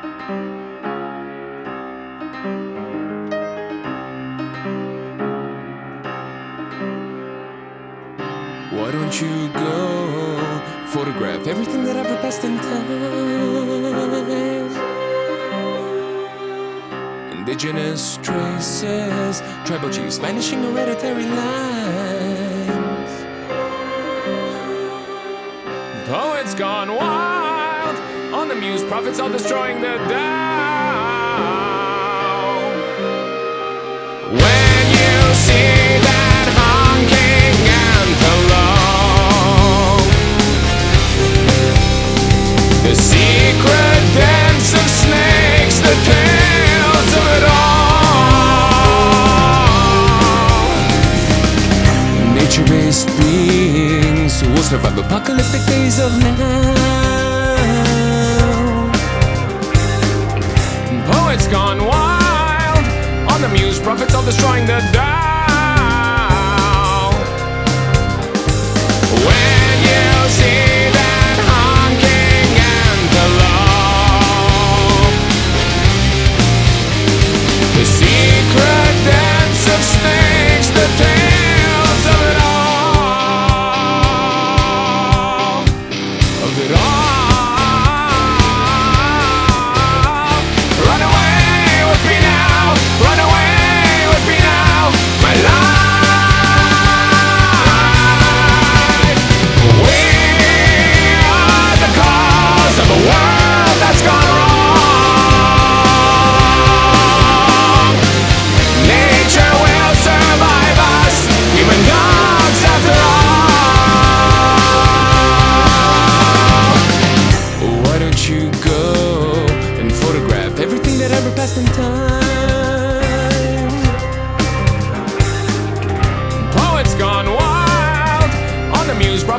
Why don't you go photograph everything that ever passed in time? Indigenous traces, tribal chiefs vanishing hereditary lines. Poets gone wild muse, prophets all destroying the Tao. When you see that honking antelope, the secret dance of snakes, the tales of it all. Nature-based beings will survive apocalyptic days of now. Prophets all destroying the Tao. When you see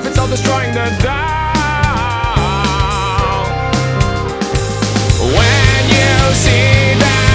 prophets are destroying the doubt. When you see that.